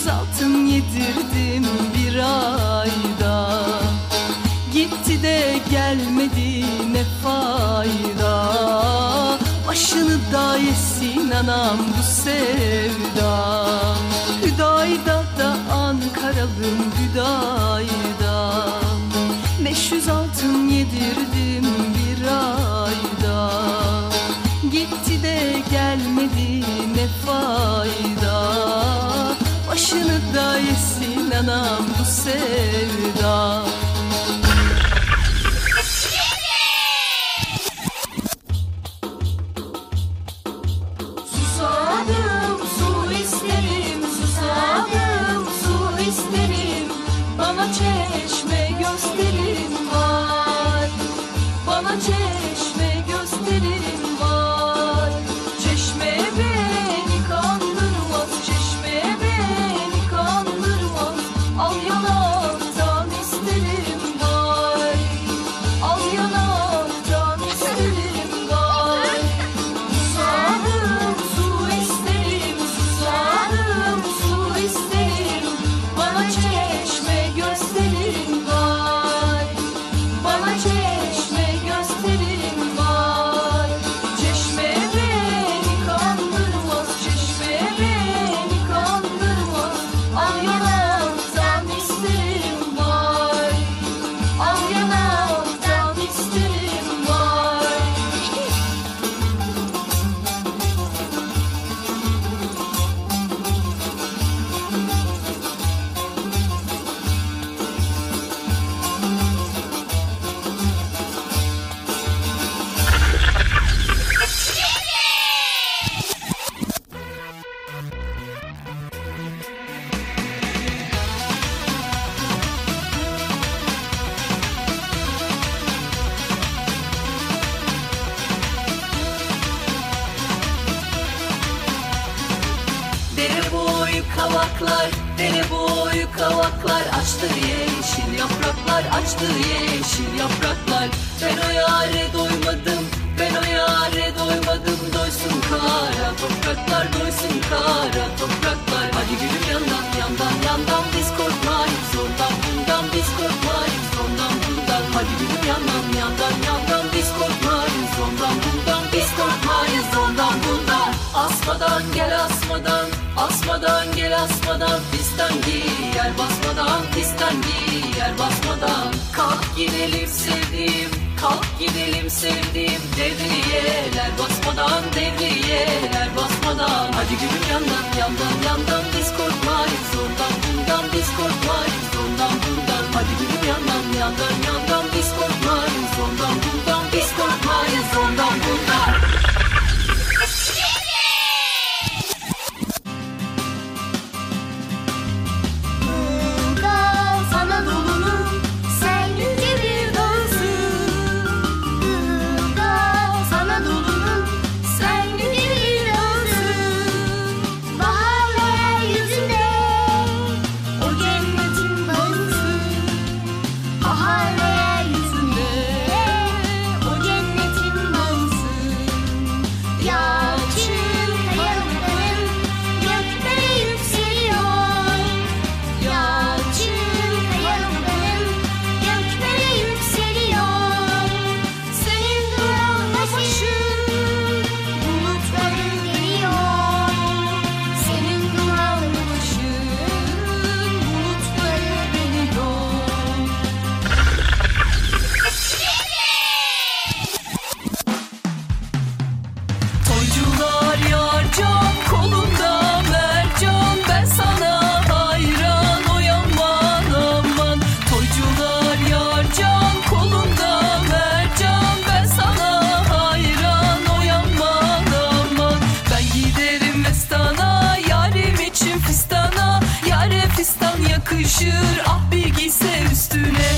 Göz altın yedirdim bir ayda. Gitti de gelmedi ne fayda. Başını da yesin anam bu sevda. yapraklar açtı yeşil yapraklar açtı yeşil yapraklar. Ben o yare doymadım ben o yare doymadım. Doysun kara topraklar doysun kara topraklar. Hadi gülüm yandan yandan yandan biz korkmayız. Ondan bundan biz korkmayız. Ondan bundan Hadi gülüm yandan yandan yandan biz korkmayız. Ondan bundan asmadan gel asmadan Asmadan gel asmadan. Fistan yer basmadan Fistan yer basmadan. Kalk gidelim sevdiğim Kalk gidelim sevdiğim. Devriyeler basmadan Devriyeler basmadan. Hadi gülüm yandan yandan yandan Biz korkmayız. Ondan bundan Biz korkmayız. Ondan bundan. Hadi gülüm yandan yandan yandan. Pakistan yakışır ah bir üstüne.